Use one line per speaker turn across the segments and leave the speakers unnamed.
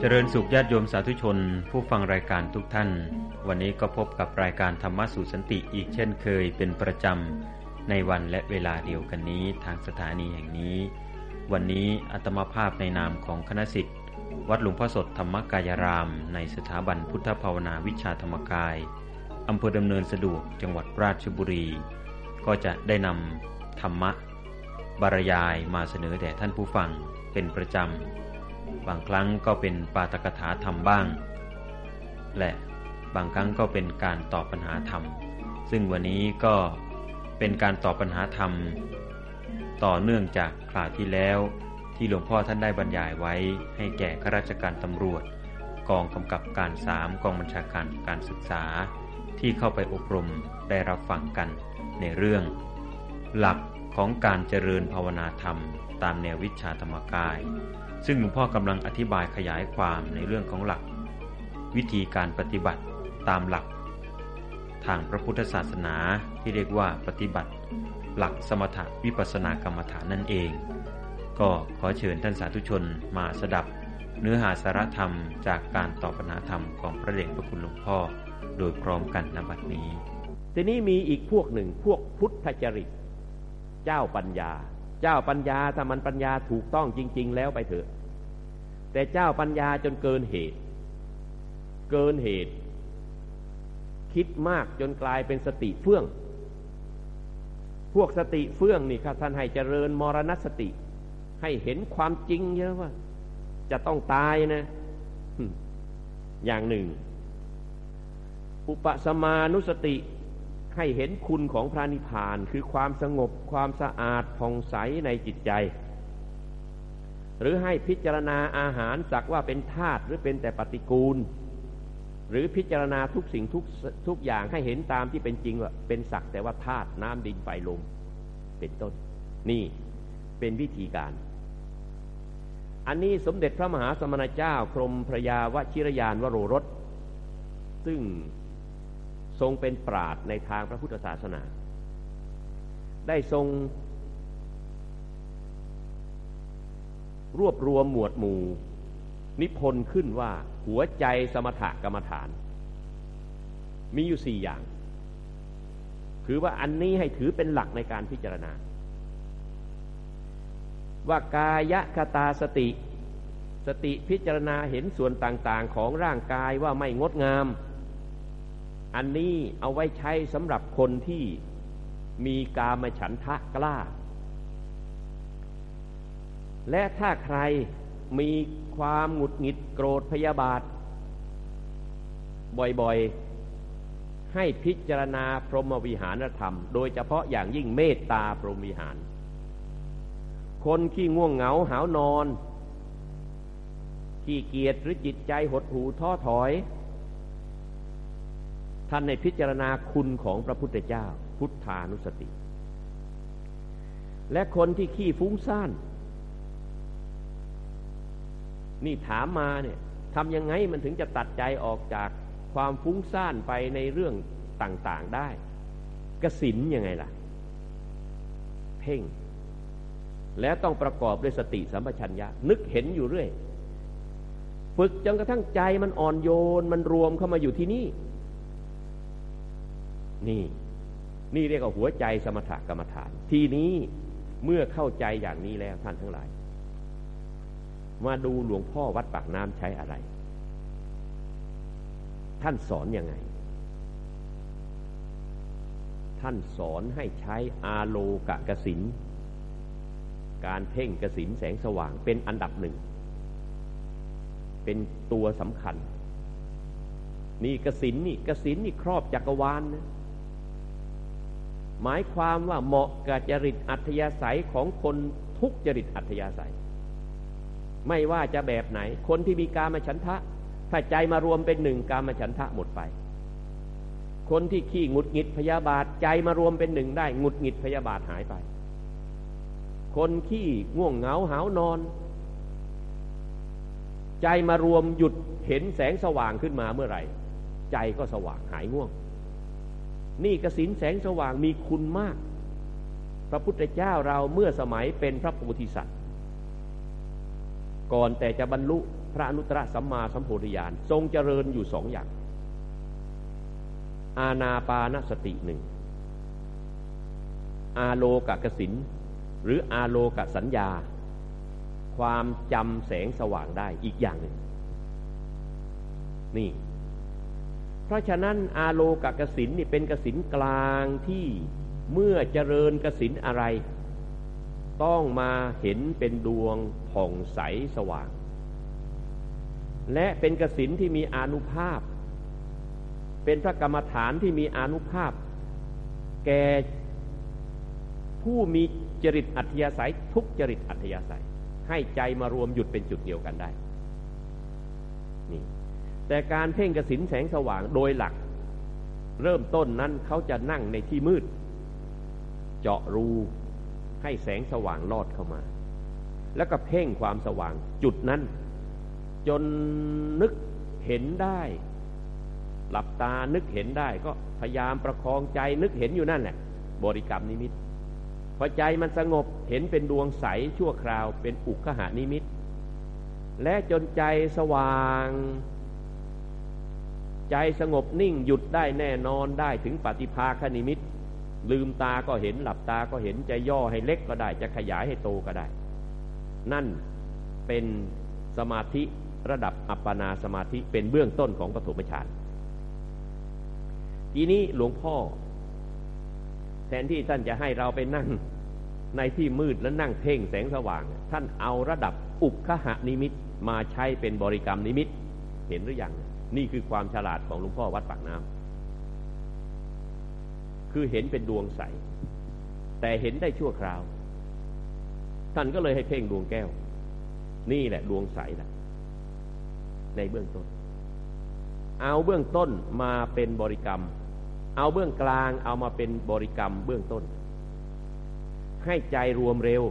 เจริญสุขญาติโยมสาธุชน ผู้ฟังรายการทุกท่าน วันนี้ก็พบกับรายการธรรมะสู่สันติอีกเช่นเคยเป็นประจำในวันและเวลาเดียวกันนี้ทางสถานีแห่งนี้ วันนี้อัตมาภาพในนามของคณะสิทธิ์วัดหลวงพ่อสดธรรมกายราม ในสถาบันพุทธภาวนาวิชาธรรมกายอำเภอดำเนินสะดวกจังหวัดราชบุรี ก็จะได้นำธรรมะบรรยายมาเสนอแด่ท่านผู้ฟังเป็นประจำ บางครั้งก็เป็นปาตกถาธรรมบ้าง และบางครั้งก็เป็นการตอบปัญหาธรรม ซึ่งวันนี้ก็เป็นการตอบปัญหาธรรม ต่อเนื่องจากคราวที่แล้วที่หลวงพ่อท่านได้บรรยายไว้ให้แก่ข้าราชการตำรวจ กองกำกับการสามกองบัญชาการการศึกษา ที่เข้าไปอบรมได้รับฟังกันในเรื่อง หลักของการเจริญภาวนาธรรม ตามแนววิชาธรรมกาย ซึ่งหลวงพ่อกำลังอธิบายขยายความในเรื่องของหลัก วิธีการปฏิบัติตามหลัก ทางพระพุทธศาสนาที่เรียกว่าปฏิบัติ หลักสมถะวิปัสสนากรรมฐานนั่นเอง ก็ขอเชิญท่านสาธุชนมาสดับ เนื้อหาสาระธรรมจากการตอบปัญหาธรรมของพระเดชพระคุณหลวงพ่อ โดยพร้อมกันณบัดนี้
ทีนี้มีอีกพวกหนึ่งพวกพุทธจริต เจ้าปัญญา เจ้าปัญญาถ้ามันปัญญาถูกต้องจริง ๆ แล้วไปเถอะ แต่เจ้าปัญญาจนเกินเหตุ เกินเหตุ คิดมากจนกลายเป็นสติเฟื่อง พวกสติเฟื่องนี่ครับท่านให้เจริญมรณสติ ให้เห็นความจริงเยอะว่า จะต้องตายนะ อย่างหนึ่ง อุปสมานุสติ ให้เห็นคุณของพระนิพพานคือความสงบความสะอาดผ่องใสในจิตใจ หรือให้พิจารณาอาหารสักว่าเป็นธาตุหรือเป็นแต่ปฏิกูล หรือพิจารณาทุกสิ่งทุกทุกอย่างให้เห็นตามที่เป็นจริงว่าเป็นสักแต่ว่าธาตุน้ำดินไฟลมเป็นต้น นี่เป็นวิธีการ อันนี้สมเด็จพระมหาสมณเจ้ากรมพระยาวชิรยานวโรรสซึ่ง ทรงเป็นปราดในทางพระพุทธศาสนา ได้ทรงรวบรวมหมวดหมู่ นิพนธ์ขึ้นว่าหัวใจสมถกรรมฐาน มีอยู่สี่อย่างคือว่าอันนี้ให้ถือเป็นหลักในการพิจารณา ว่ากายคตาสติ สติพิจารณาเห็นส่วนต่างๆของร่างกายว่าไม่งดงาม อันนี้เอาไว้ใช้สำหรับคนที่มีกามฉันทะกล้า และถ้าใครมีความหงุดหงิดโกรธพยาบาท บ่อยๆ ให้พิจารณาพรหมวิหารธรรม โดยเฉพาะอย่างยิ่งเมตตาพรหมวิหาร คนขี้ง่วงเหงาหาวนอนขี้เกียจหรือจิตใจหดหูท้อถอย ท่านในพิจารณาคุณของพระพุทธเจ้า พุทธานุสติ และคนที่ขี้ฟุ้งซ่านนี่ถามมาเนี่ยทำยังไงมันถึงจะตัดใจออกจากความฟุ้งซ่านไปในเรื่องต่างๆได้ กสินยังไงล่ะ เพ่ง แล้วต้องประกอบด้วยสติสัมปชัญญะ นึกเห็นอยู่เรื่อย ฝึกจนกระทั่งใจมันอ่อนโยน มันรวมเข้ามาอยู่ที่นี่ นี่ นี่เรียกว่าหัวใจสมถกรรมฐาน ทีนี้เมื่อเข้าใจอย่างนี้แล้วท่านทั้งหลาย มาดูหลวงพ่อวัดปากน้ำใช้อะไร ท่านสอนอยังไง ท่านสอนให้ใช้อาโลกะกสินการเพ่งกะสินแสงสว่างเป็นอันดับหนึ่ง เป็นตัวสำคัญ นี่กสินนี่กสินนี่ครอบจักรวาลนนะ หมายความว่าเหมาะกับจริตอัธยาศัยของคนทุกจริตอัธยาศัย ไม่ว่าจะแบบไหน คนที่มีกามฉันทะ ถ้าใจมารวมเป็นหนึ่งกามฉันทะหมดไป คนที่ขี้งุดหงิดพยาบาทใจมารวมเป็นหนึ่งได้งุดหงิดพยาบาทหายไป คนขี้ง่วงเหงาหานอน ใจมารวมหยุดเห็นแสงสว่างขึ้นมาเมื่อไหร่ ใจก็สว่างหายง่วง นี่กสินแสงสว่างมีคุณมาก พระพุทธเจ้าเราเมื่อสมัยเป็นพระโพธิสัตว์ ก่อนแต่จะบรรลุพระอนุตตรสัมมาสัมโพธิญาณทรงเจริญอยู่สองอย่าง อาณาปานสติหนึ่ง อาโลกกสินหรืออาโลกสัญญา ความจำแสงสว่างได้อีกอย่างหนึ่ง นี่ เพราะฉะนั้นอาโลกกสินนี่เป็นกสินกลางที่เมื่อเจริญกสินอะไร ต้องมาเห็นเป็นดวงผ่องใสสว่าง และเป็นกสินที่มีอนุภาพ เป็นพระกรรมฐานที่มีอนุภาพ แก่ผู้มีจริตอัธยาศัยทุกจริตอัธยาศัย ให้ใจมารวมหยุดเป็นจุดเดียวกันได้ แต่การเพ่งกสินแสงสว่างโดยหลัก เริ่มต้นนั้นเขาจะนั่งในที่มืด เจาะรูให้แสงสว่างลอดเข้ามา แล้วก็เพ่งความสว่างจุดนั้น จนนึกเห็นได้ หลับตานึกเห็นได้ก็พยายามประคองใจนึกเห็นอยู่นั่นแหละบริกรรมนิมิตพอใจมันสงบเห็นเป็นดวงใสชั่วคราวเป็นอุกขหานิมิต และจนใจสว่าง ใจสงบนิ่งหยุดได้แน่นอนได้ถึงปฏิภาคนิมิต ลืมตาก็เห็นหลับตาก็เห็นจะย่อให้เล็กก็ได้จะขยายให้โตก็ได้ นั่นเป็นสมาธิระดับอัปปนาสมาธิเป็นเบื้องต้นของปฐมฌานทีนี้หลวงพ่อ แทนที่ท่านจะให้เราไปนั่งในที่มืดแล้วนั่งเพ่งแสงสว่าง ท่านเอาระดับอุคหานิมิตมาใช้เป็นบริกรรมนิมิต เห็นหรือยัง นี่คือความฉลาดของหลวงพ่อวัดปากน้ำคือเห็นเป็นดวงใส แต่เห็นได้ชั่วคราว ท่านก็เลยให้เพ่งดวงแก้ว นี่แหละดวงใสแหละในเบื้องต้น เอาเบื้องต้นมาเป็นบริกรรม เอาเบื้องกลางเอามาเป็นบริกรรมเบื้องต้น ให้ใจรวมเร็ว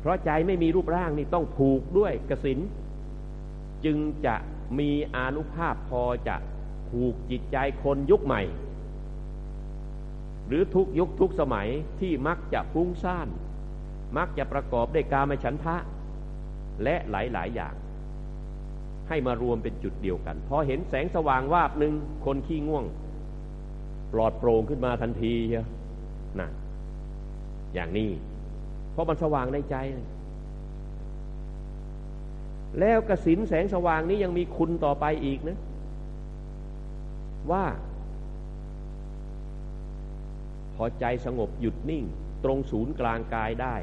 เพราะใจไม่มีรูปร่างนี่ต้องผูกด้วยกสินจึงจะ มีอนุภาพพอจะผูกจิตใจคนยุคใหม่ หรือทุกยุคทุกสมัยที่มักจะฟุ้งซ่าน มักจะประกอบด้วยกามฉันทะ และหลาย ๆ อย่าง ให้มารวมเป็นจุดเดียวกัน พอเห็นแสงสว่างวาบหนึ่งคนขี้ง่วง ปลอดโปร่งขึ้นมาทันทีเชียนะอย่างนี้ เพราะมันสว่างในใจ แล้วกระสินแสงสว่างนี้ยังมีคุณต่อไปอีกนะ ว่า พอใจสงบหยุดนิ่ง ตรงศูนย์กลางกายได้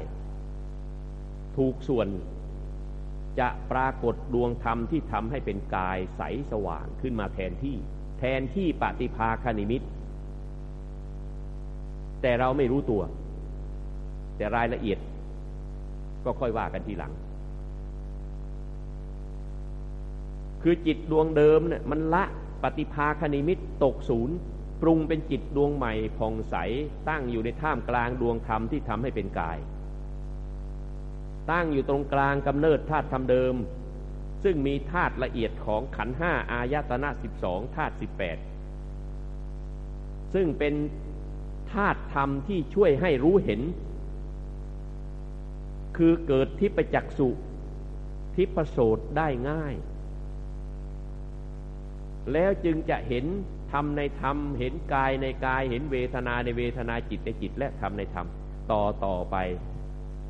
ถูกส่วนจะปรากฏดวงธรรมที่ทำให้เป็นกายใสสว่างขึ้นมาแทนที่ แทนที่ปฏิภาคณิมิต แต่เราไม่รู้ตัว แต่รายละเอียดก็ค่อยว่ากันทีหลัง คือจิตดวงเดิมเนี่ยมันละปฏิภาคณิมิตตกศูนย์ปรุงเป็นจิตดวงใหม่ผ่องใสตั้งอยู่ในท่ามกลางดวงธรรมที่ทำให้เป็นกาย ตั้งอยู่ตรงกลางกำเนิดธาตุธรรมเดิม ซึ่งมีธาตุละเอียดของขันห้าอายตนะสิบสองธาตุสิบแปดซึ่งเป็นธาตุธรรมที่ช่วยให้รู้เห็น คือเกิดทิพจักสุทิพโสดได้ง่าย แล้วจึงจะเห็นธรรมในธรรม เห็นกายในกาย เห็นเวทนาในเวทนาจิตในจิตและธรรมในธรรมต่อต่อไป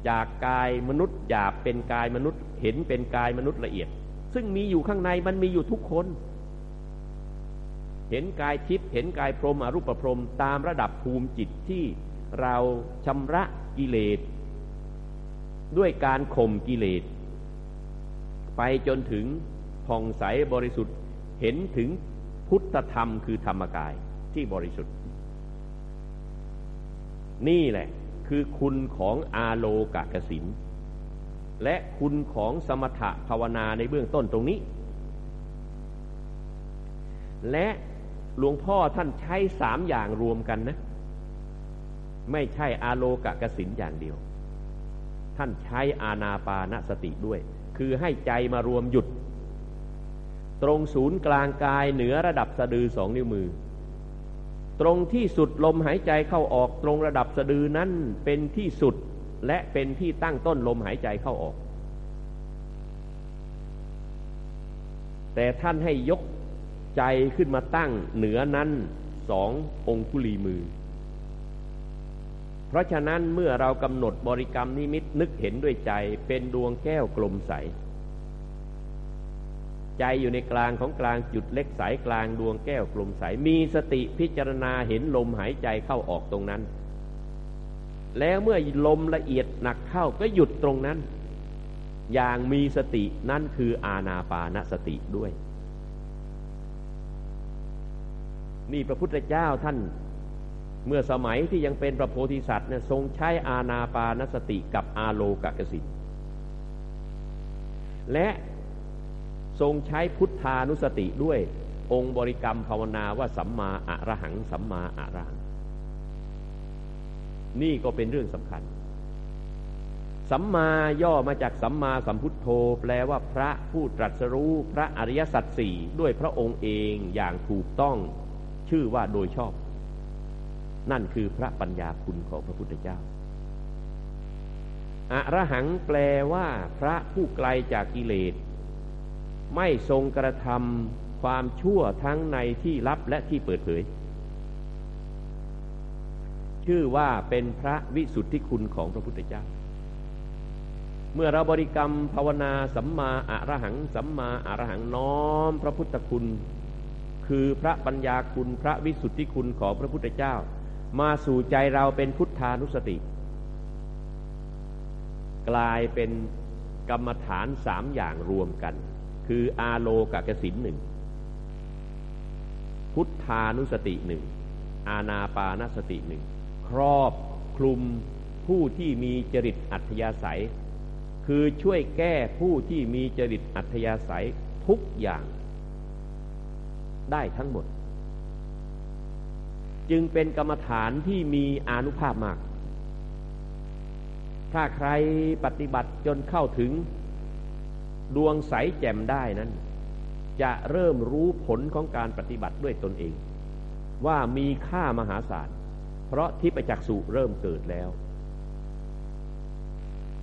จากกายมนุษย์หยาบเป็นกายมนุษย์ เห็นเป็นกายมนุษย์ละเอียด ซึ่งมีอยู่ข้างในมันมีอยู่ทุกคน เห็นกายทิพย์เห็นกายพรหมอรูปพรหมตามระดับภูมิจิตที่เราชำระกิเลสด้วยการข่มกิเลส ไปจนถึงผ่องใสบริสุทธิ์ เห็นถึงพุทธธรรมคือธรรมกายที่บริสุทธิ์ นี่แหละคือคุณของอาโลกกสินและคุณของสมถะภาวนาในเบื้องต้นตรงนี้ และหลวงพ่อท่านใช้สามอย่างรวมกันนะ ไม่ใช่อาโลกะกสินอย่างเดียว ท่านใช้อาณาปานสติด้วย คือให้ใจมารวมหยุด ตรงศูนย์กลางกายเหนือระดับสะดือสองนิ้วมือ ตรงที่สุดลมหายใจเข้าออกตรงระดับสะดือนั้นเป็นที่สุดและเป็นที่ตั้งต้นลมหายใจเข้าออก แต่ท่านให้ยกใจขึ้นมาตั้งเหนือนั้นสององคุลีมือ เพราะฉะนั้นเมื่อเรากำหนดบริกรรมนิมิตนึกเห็นด้วยใจเป็นดวงแก้วกลมใส ใจอยู่ในกลางของกลางจุดเล็กสายกลางดวงแก้วกลมใสมีสติพิจารณาเห็นลมหายใจเข้าออกตรงนั้น แล้วเมื่อลมละเอียดหนักเข้าก็หยุดตรงนั้น อย่างมีสตินั่นคืออาณาปานสติด้วย นี่พระพุทธเจ้าท่านเมื่อสมัยที่ยังเป็นพระโพธิสัตว์เนี่ยทรงใช้อาณาปานสติกับอาโลกกสินและ ทรงใช้พุทธานุสติด้วยองค์บริกรรมภาวนาว่าสัมมาอะระหัง สัมมาอะระหัง นี่ก็เป็นเรื่องสำคัญ สัมมาย่อมาจากสัมมาสัมพุทโธ แปลว่าพระผู้ตรัสรู้พระอริยสัจสี่ด้วยพระองค์เองอย่างถูกต้องชื่อว่าโดยชอบ นั่นคือพระปัญญาคุณของพระพุทธเจ้าอะระหังแปลว่าพระผู้ไกลจากกิเลส ไม่ทรงกระทำความชั่วทั้งในที่ลับและที่เปิดเผย ชื่อว่าเป็นพระวิสุทธิคุณของพระพุทธเจ้า เมื่อเราบริกรรมภาวนาสัมมาอะระหัง สัมมาอะระหังน้อมพระพุทธคุณ คือพระปัญญาคุณพระวิสุทธิคุณของพระพุทธเจ้า มาสู่ใจเราเป็นพุทธานุสติ กลายเป็นกรรมฐานสามอย่างรวมกัน คืออาโลกกสินหนึ่งพุทธานุสติหนึ่งอาณาปานสติหนึ่งครอบคลุมผู้ที่มีจริตอัธยาศัย คือช่วยแก้ผู้ที่มีจริตอัธยาศัยทุกอย่างได้ทั้งหมด จึงเป็นกรรมฐานที่มีอนุภาพมาก ถ้าใครปฏิบัติจนเข้าถึง ดวงใสแจ่มได้นั้น จะเริ่มรู้ผลของการปฏิบัติด้วยตนเอง ว่ามีค่ามหาศาล เพราะทิพจักสุเริ่มเกิดแล้ว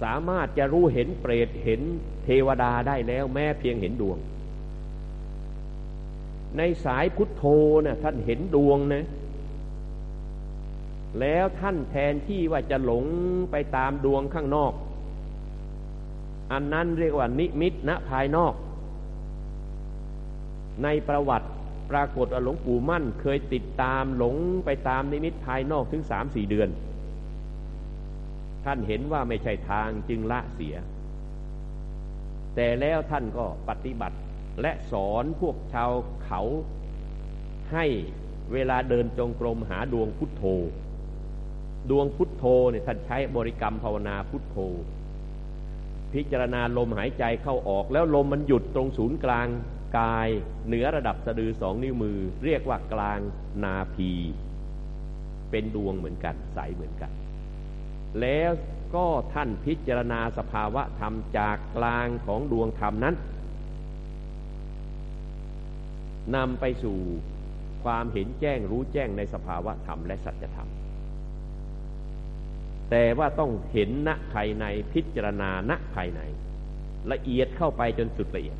สามารถจะรู้เห็นเปรตเห็นเทวดาได้แล้วแม้เพียงเห็นดวง ในสายพุทโธนะ่ะท่านเห็นดวงนะแล้วท่านแทนที่ว่าจะหลงไปตามดวงข้างนอก อันนั้นเรียกว่านิมิตณภายนอก ในประวัติปรากฏว่าหลวงปู่มั่น เคยติดตามหลงไปตามนิมิตภายนอกถึงสามสี่เดือน ท่านเห็นว่าไม่ใช่ทางจึงละเสีย แต่แล้วท่านก็ปฏิบัติและสอนพวกชาวเขาให้เวลาเดินจงกรมหาดวงพุทโธ ดวงพุทโธเนี่ยท่านใช้บริกรรมภาวนาพุทโธ พิจารณาลมหายใจเข้าออก แล้วลมมันหยุดตรงศูนย์กลางกาย เหนือระดับสะดือสองนิ้วมือ เรียกว่ากลางนาพี เป็นดวงเหมือนกันใสเหมือนกัน แล้วก็ท่านพิจารณาสภาวะธรรมจากกลางของดวงธรรมนั้นนำไปสู่ความเห็นแจ้งรู้แจ้งในสภาวะธรรมและสัจธรรม แต่ว่าต้องเห็นณภายในพิจารณาณภายใน ละเอียดเข้าไปจนสุดละเอียด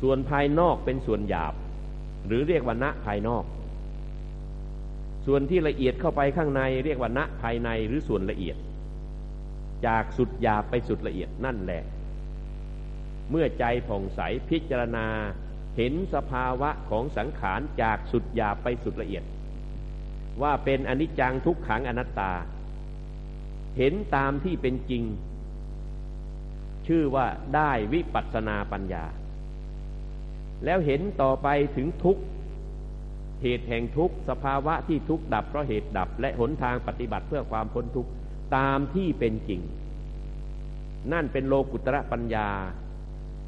ส่วนภายนอกเป็นส่วนหยาบ หรือเรียกว่าณภายนอก ส่วนที่ละเอียดเข้าไปข้างในเรียกว่าณภายในหรือส่วนละเอียด จากสุดหยาบไปสุดละเอียดนั่นแหละ เมื่อใจผ่องใสพิจารณาเห็นสภาวะของสังขารจากสุดหยาบไปสุดละเอียด ว่าเป็นอนิจจังทุกขังอนัตตา เห็นตามที่เป็นจริง ชื่อว่าได้วิปัสสนาปัญญา แล้วเห็นต่อไปถึงทุกเหตุแห่งทุกสภาวะที่ทุกดับเพราะเหตุดับ และหนทางปฏิบัติเพื่อความพ้นทุกตามที่เป็นจริง นั่นเป็นโลกุตระปัญญา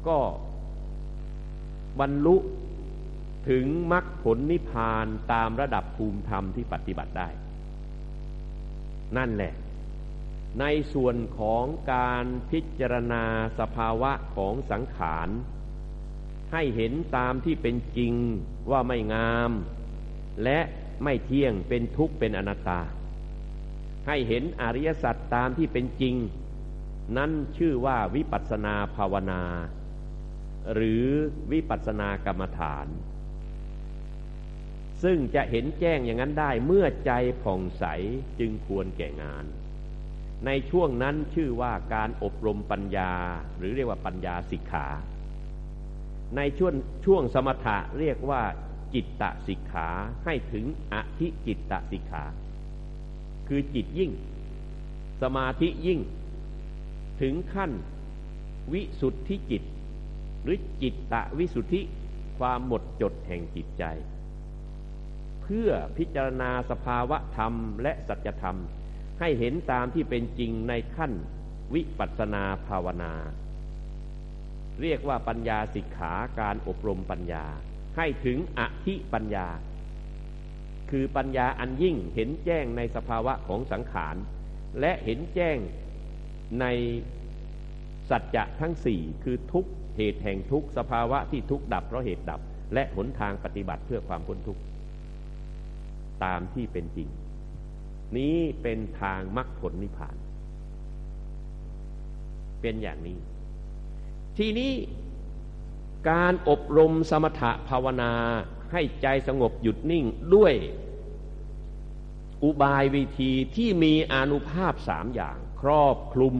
ก็บรรลุ ถึงมรรคผลนิพพานตามระดับภูมิธรรมที่ปฏิบัติได้ นั่นแหละ ในส่วนของการพิจารณาสภาวะของสังขาร ให้เห็นตามที่เป็นจริงว่าไม่งาม และไม่เที่ยงเป็นทุกข์เป็นอนัตตา ให้เห็นอริยสัจตามที่เป็นจริง นั่นชื่อว่าวิปัสสนาภาวนา หรือวิปัสสนากรรมฐาน ซึ่งจะเห็นแจ้งอย่างนั้นได้เมื่อใจผ่องใสจึงควรแก่งาน ในช่วงนั้นชื่อว่าการอบรมปัญญาหรือเรียกว่าปัญญาสิกขา ในช่วงช่วงสมถะเรียกว่าจิตตสิกขาให้ถึงอธิจิตตสิกขา คือจิตยิ่ง สมาธิยิ่ง ถึงขั้นวิสุทธิจิต หรือจิตตะวิสุทธิความหมดจดแห่งจิตใจ พื่อพิจารณาสภาวะธรรมและสัจธรรม ให้เห็นตามที่เป็นจริงในขั้นวิปัสสนาภาวนา เรียกว่าปัญญาสิกขาการอบรมปัญญา ให้ถึงอธิปัญญา คือปัญญาอันยิ่งเห็นแจ้งในสภาวะของสังขาร และเห็นแจ้งในสัจจะทั้งสี่คือทุกเหตุแห่งทุกสภาวะที่ทุกดับเพราะเหตุดับ และหนทางปฏิบัติเพื่อความพ้นทุกข์ ตามที่เป็นจริง นี้เป็นทางมรรคผลนิพพาน เป็นอย่างนี้ ทีนี้การอบรมสมถะภาวนาให้ใจสงบหยุดนิ่งด้วยอุบายวิธีที่มีอนุภาพสามอย่าง ครอบคลุม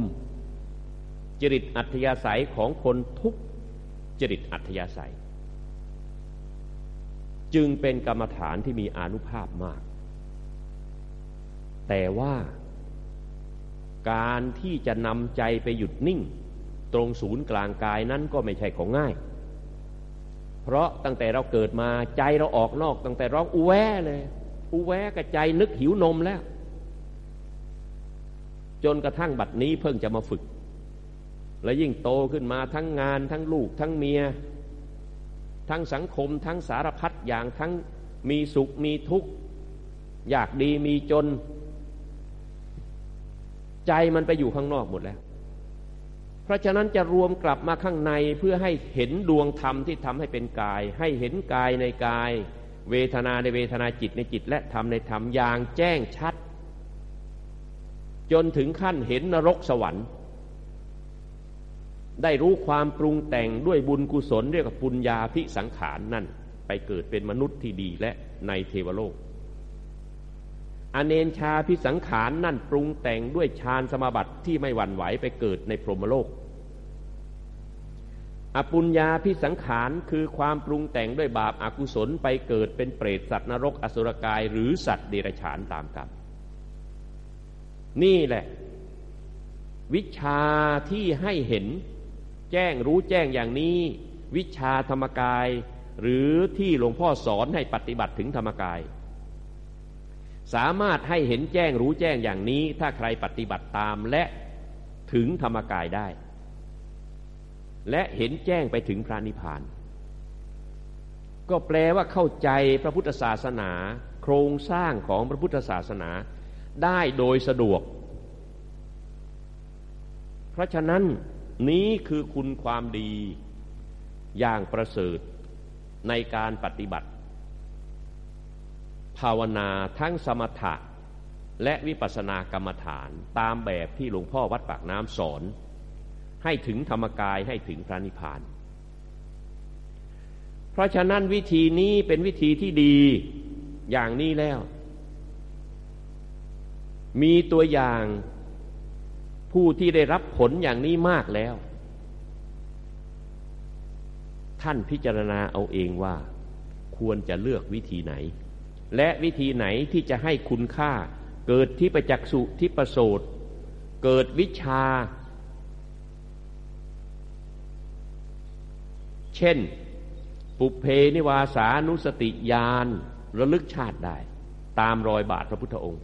จริตอัธยาศัยของคนทุกจริตอัธยาศัย จึงเป็นกรรมฐานที่มีอนุภาพมาก แต่ว่าการที่จะนำใจไปหยุดนิ่ง ตรงศูนย์กลางกายนั้นก็ไม่ใช่ของง่าย เพราะตั้งแต่เราเกิดมาใจเราออกนอก ตั้งแต่ร้องอูแวเลยอูแวกับใจนึกหิวนมแล้ว จนกระทั่งบัดนี้เพิ่งจะมาฝึก และยิ่งโตขึ้นมาทั้งงานทั้งลูกทั้งเมีย ทั้งสังคม ทั้งสารพัดอย่างทั้งมีสุขมีทุกข์อยากดีมีจน ใจมันไปอยู่ข้างนอกหมดแล้ว เพราะฉะนั้นจะรวมกลับมาข้างในเพื่อให้เห็นดวงธรรมที่ทำให้เป็นกาย ให้เห็นกายในกาย เวทนาในเวทนาจิตในจิต และธรรมในธรรมอย่างแจ้งชัด จนถึงขั้นเห็นนรกสวรรค์ ได้รู้ความปรุงแต่งด้วยบุญกุศลเรียกว่าปุญญาพิสังขารนนั่น ไปเกิดเป็นมนุษย์ที่ดีและในเทวโลก อเนนชาพิสังขารนนั่นปรุงแต่งด้วยฌานสมาบัติที่ไม่หวั่นไหวไปเกิดในพรหมโลก อปุญญาพิสังขารคือความปรุงแต่งด้วยบาปอากุศลไปเกิดเป็นเปรตสัตว์นรกอสุรกายหรือสัตว์เดรัจฉานตามกรรมนี่แหละ วิชาที่ให้เห็น แจ้งรู้แจ้งอย่างนี้ วิชาธรรมกาย หรือที่หลวงพ่อสอนให้ปฏิบัติถึงธรรมกาย สามารถให้เห็นแจ้งรู้แจ้งอย่างนี้ ถ้าใครปฏิบัติตามและถึงธรรมกายได้ และเห็นแจ้งไปถึงพระนิพพาน ก็แปลว่าเข้าใจพระพุทธศาสนา โครงสร้างของพระพุทธศาสนาได้โดยสะดวก เพราะฉะนั้น นี้คือคุณความดีอย่างประเสริฐในการปฏิบัติ ภาวนาทั้งสมถะและวิปัสสนากรรมฐานตามแบบที่หลวงพ่อวัดปากน้ำสอน ให้ถึงธรรมกายให้ถึงพระนิพพาน เพราะฉะนั้นวิธีนี้เป็นวิธีที่ดีอย่างนี้แล้ว มีตัวอย่าง ผู้ที่ได้รับผลอย่างนี้มากแล้ว ท่านพิจารณาเอาเองว่า ควรจะเลือกวิธีไหน และวิธีไหนที่จะให้คุณค่า เกิดที่ประจักษุที่ประโสดเกิดวิชา เช่น ปุเพนิวาสานุสติญาณระลึกชาติได้ ตามรอยบาทพระพุทธองค์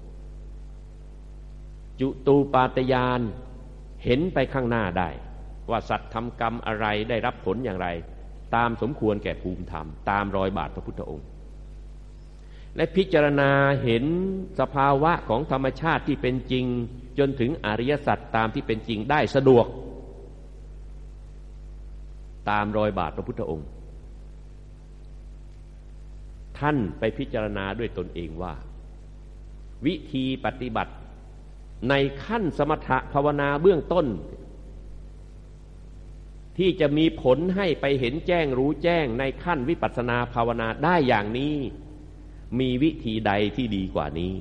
จุตูปาตยานเห็นไปข้างหน้าได้ ว่าสัตว์ทำกรรมอะไรได้รับผลอย่างไร ตามสมควรแก่ภูมิธรรม ตามรอยบาทพระพุทธองค์ และพิจารณาเห็นสภาวะของธรรมชาติที่เป็นจริง จนถึงอริยสัจตามที่เป็นจริงได้สะดวก ตามรอยบาทพระพุทธองค์ ท่านไปพิจารณาด้วยตนเองว่า วิธีปฏิบัติ ในขั้นสมถะภาวนาเบื้องต้น ที่จะมีผลให้ไปเห็นแจ้งรู้แจ้งในขั้นวิปัสสนาภาวนาได้อย่างนี้ มีวิธีใดที่ดีกว่านี้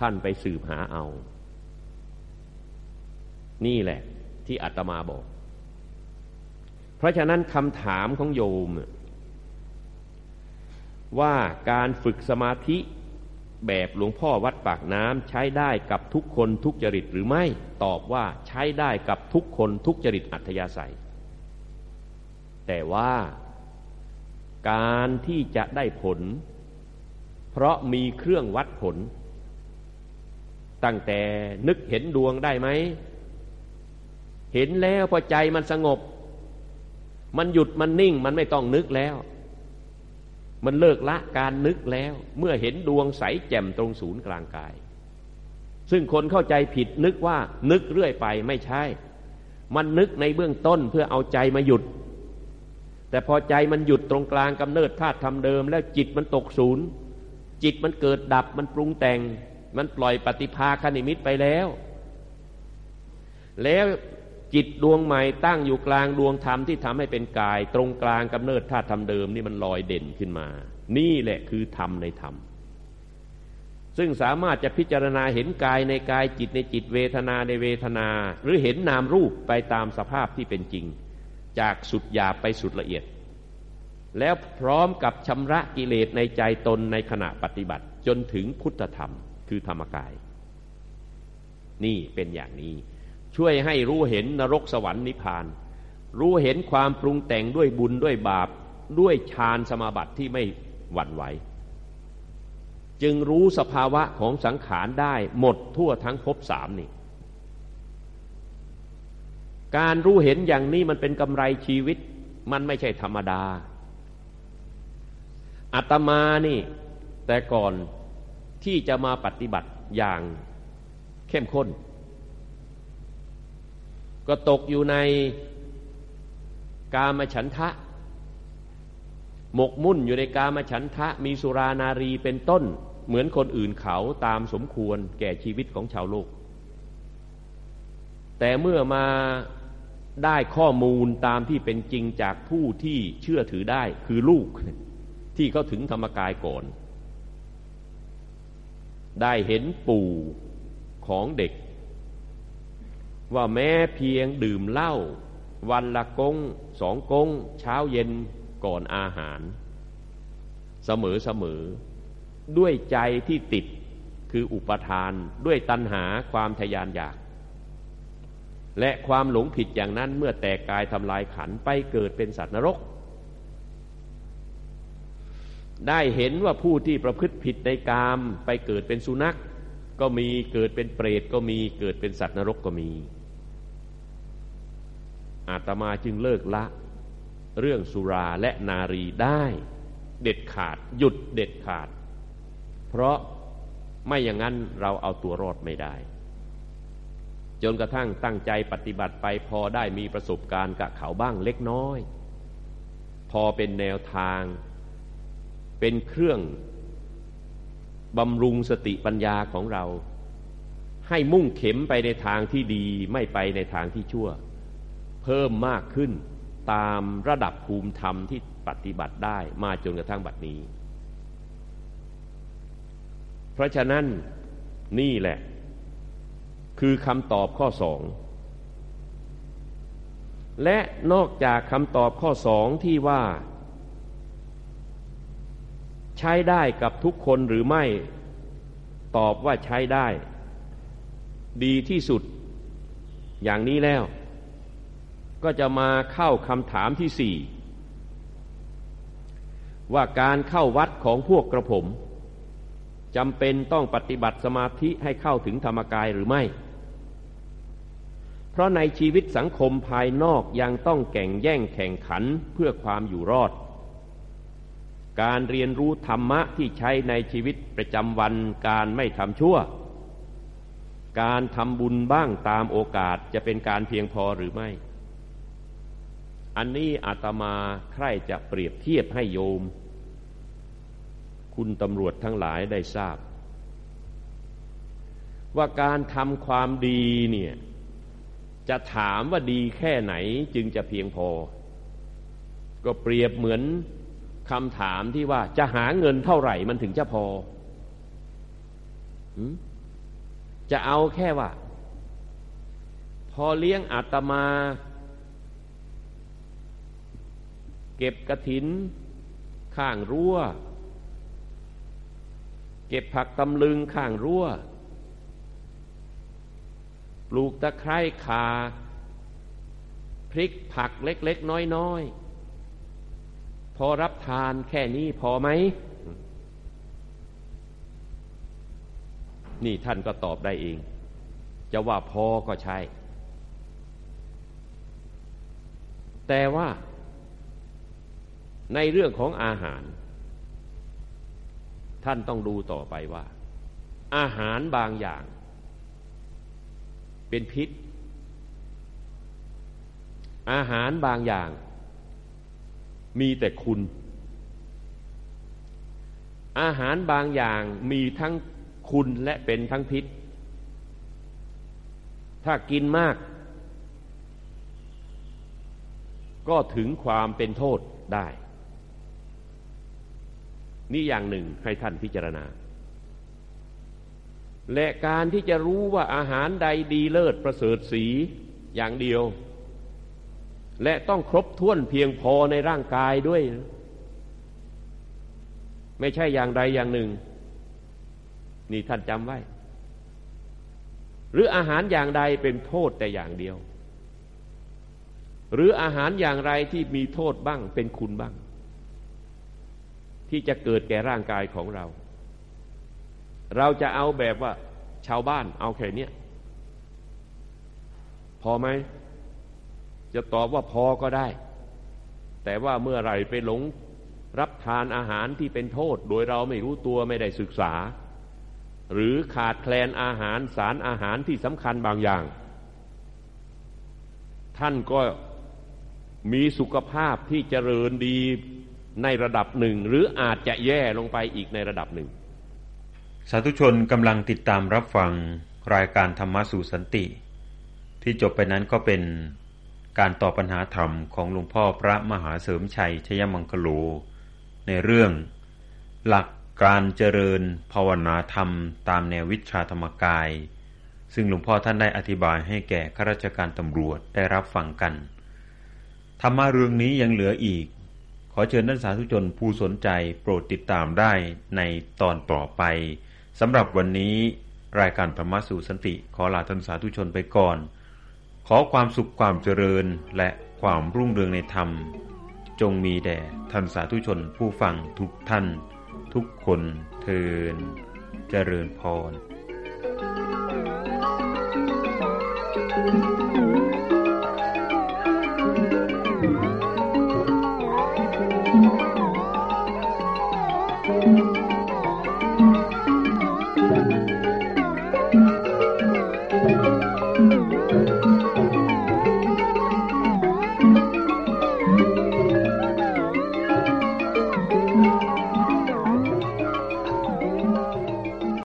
ท่านไปสืบหาเอา นี่แหละ ที่อาตมาบอก เพราะฉะนั้นคำถามของโยม ว่าการฝึกสมาธิ แบบหลวงพ่อวัดปากน้ำใช้ได้กับทุกคนทุกจริตหรือไม่ ตอบว่าใช้ได้กับทุกคนทุกจริตอัธยาศัย แต่ว่าการที่จะได้ผล เพราะมีเครื่องวัดผล ตั้งแต่นึกเห็นดวงได้ไหม เห็นแล้วพอใจมันสงบ มันหยุดมันนิ่งมันไม่ต้องนึกแล้ว มันเลิกละการนึกแล้ว เมื่อเห็นดวงใสแจ่มตรงศูนย์กลางกาย ซึ่งคนเข้าใจผิดนึกว่านึกเรื่อยไปไม่ใช่ มันนึกในเบื้องต้นเพื่อเอาใจมาหยุด แต่พอใจมันหยุดตรงกลางกำเนิดธาตุทำเดิม แล้วจิตมันตกศูนย์จิตมันเกิดดับมันปรุงแต่ง มันปล่อยปฏิภาคณิมิตไปแล้ว แล้ว จิตดวงใหม่ตั้งอยู่กลางดวงธรรมที่ทำให้เป็นกาย ตรงกลางกำเนิดธาตุธรรมเดิมนี่มันลอยเด่นขึ้นมา นี่แหละคือธรรมในธรรมซึ่งสามารถจะพิจารณาเห็นกายในกายจิตในจิตเวทนาในเวทนา หรือเห็นนามรูปไปตามสภาพที่เป็นจริง จากสุดหยาบไปสุดละเอียด แล้วพร้อมกับชำระกิเลสในใจตนในขณะปฏิบัติ จนถึงพุทธธรรมคือธรรมกาย นี่เป็นอย่างนี้ ช่วยให้รู้เห็นนรกสวรรค์นิพพาน รู้เห็นความปรุงแต่งด้วยบุญด้วยบาปด้วยฌานสมาบัติที่ไม่หวั่นไหว จึงรู้สภาวะของสังขารได้หมดทั่วทั้งภพสามนี่ การรู้เห็นอย่างนี้มันเป็นกำไรชีวิต มันไม่ใช่ธรรมดาอาตมานี่ แต่ก่อนที่จะมาปฏิบัติอย่างเข้มข้น ก็ตกอยู่ในกามฉันทะ หมกมุ่นอยู่ในกามฉันทะ มีสุรานารีเป็นต้น เหมือนคนอื่นเขาตามสมควรแก่ชีวิตของชาวโลก แต่เมื่อมาได้ข้อมูลตามที่เป็นจริงจากผู้ที่เชื่อถือได้คือลูก ที่เขาถึงธรรมกายก่อน ได้เห็นปู่ของเด็ก ว่าแม้เพียงดื่มเหล้าวันละกงสองกงเช้าเย็นก่อนอาหาร เสมอเสมอ ด้วยใจที่ติดคืออุปทานด้วยตัณหาความทยานอยาก และความหลงผิดอย่างนั้นเมื่อแตกกายทำลายขันไปเกิดเป็นสัตว์นรก ได้เห็นว่าผู้ที่ประพฤติผิดในกามไปเกิดเป็นสุนัข ก็มีเกิดเป็นเปรตก็มีเกิดเป็นสัตว์นรกก็มี อาตมาจึงเลิกละ เรื่องสุราและนารีได้ เด็ดขาดหยุดเด็ดขาด เพราะไม่อย่างนั้นเราเอาตัวรอดไม่ได้ จนกระทั่งตั้งใจปฏิบัติไปพอได้มีประสบการณ์กับเขาบ้างเล็กน้อย พอเป็นแนวทาง เป็นเครื่องบำรุงสติปัญญาของเรา ให้มุ่งเข็มไปในทางที่ดีไม่ไปในทางที่ชั่ว เพิ่มมากขึ้นตามระดับภูมิธรรมที่ปฏิบัติได้มาจนกระทั่งบัดนี้ เพราะฉะนั้นนี่แหละ คือคำตอบข้อสองและนอกจากคำตอบข้อสองที่ว่า ใช้ได้กับทุกคนหรือไม่ ตอบว่าใช้ได้ ดีที่สุดอย่างนี้แล้ว ก็จะมาเข้าคำถามที่สี่ว่าการเข้าวัดของพวกกระผมจำเป็นต้องปฏิบัติสมาธิให้เข้าถึงธรรมกายหรือไม่ เพราะในชีวิตสังคมภายนอกยังต้องแข่งแย่งแข่งขันเพื่อความอยู่รอด การเรียนรู้ธรรมะที่ใช้ในชีวิตประจำวันการไม่ทำชั่ว การทำบุญบ้างตามโอกาสจะเป็นการเพียงพอหรือไม่ อันนี้อาตมาใคร่จะเปรียบเทียบให้โยม คุณตำรวจทั้งหลายได้ทราบ ว่าการทำความดีเนี่ย จะถามว่าดีแค่ไหนจึงจะเพียงพอ ก็เปรียบเหมือนคำถามที่ว่าจะหาเงินเท่าไหร่มันถึงจะพอ จะเอาแค่ว่า พอเลี้ยงอาตมา เก็บกระถิน ข้างรั้ว เก็บผักตำลึงข้างรั้ว ปลูกตะไคร้คาพริกผักเล็ก ๆ น้อย ๆ พอรับทานแค่นี้พอไหม นี่ท่านก็ตอบได้เอง จะว่าพอก็ใช่ แต่ว่า ในเรื่องของอาหาร ท่านต้องดูต่อไปว่า อาหารบางอย่าง เป็นพิษ อาหารบางอย่าง มีแต่คุณ อาหารบางอย่างมีทั้งคุณและเป็นทั้งพิษ ถ้ากินมาก ก็ถึงความเป็นโทษได้ นี่อย่างหนึ่งให้ท่านพิจารณา และการที่จะรู้ว่าอาหารใดดีเลิศประเสริฐสีอย่างเดียว และต้องครบถ้วนเพียงพอในร่างกายด้วย ไม่ใช่อย่างใดอย่างหนึ่ง นี่ท่านจำไว้ หรืออาหารอย่างใดเป็นโทษแต่อย่างเดียว หรืออาหารอย่างไรที่มีโทษบ้างเป็นคุณบ้าง ที่จะเกิดแก่ร่างกายของเรา เราจะเอาแบบว่าชาวบ้านเอาแค่นี้พอไหม จะตอบว่าพอก็ได้ แต่ว่าเมื่อไรไปหลงรับทานอาหารที่เป็นโทษ โดยเราไม่รู้ตัวไม่ได้ศึกษา หรือขาดแคลนอาหารสารอาหารที่สำคัญบางอย่าง ท่านก็มีสุขภาพที่เจริญดี ในระดับหนึ่ง หรืออาจจะแย่ลงไปอีกในระดับหนึ่ง
สาธุชนกำลังติดตามรับฟังรายการธรรมสู่สันติ ที่จบไปนั้นก็เป็นการตอบปัญหาธรรมของหลวงพ่อพระมหาเสริมชัยชยมังคโล ในเรื่อง หลักการเจริญภาวนาธรรมตามแนววิชาธรรมกาย ซึ่งหลวงพ่อท่านได้อธิบายให้แก่ข้าราชการตำรวจได้รับฟังกัน ธรรมะเรื่องนี้ยังเหลืออีก ขอเชิญท่านสาธุชนผู้สนใจโปรดติดตามได้ในตอนต่อไปสำหรับวันนี้รายการธรรมะสู่สันติ ขอลาท่านสาธุชนไปก่อน ขอความสุขความเจริญและความรุ่งเรืองในธรรม จงมีแด่ท่านสาธุชนผู้ฟังทุกท่าน ทุกคนเทินเจริญพร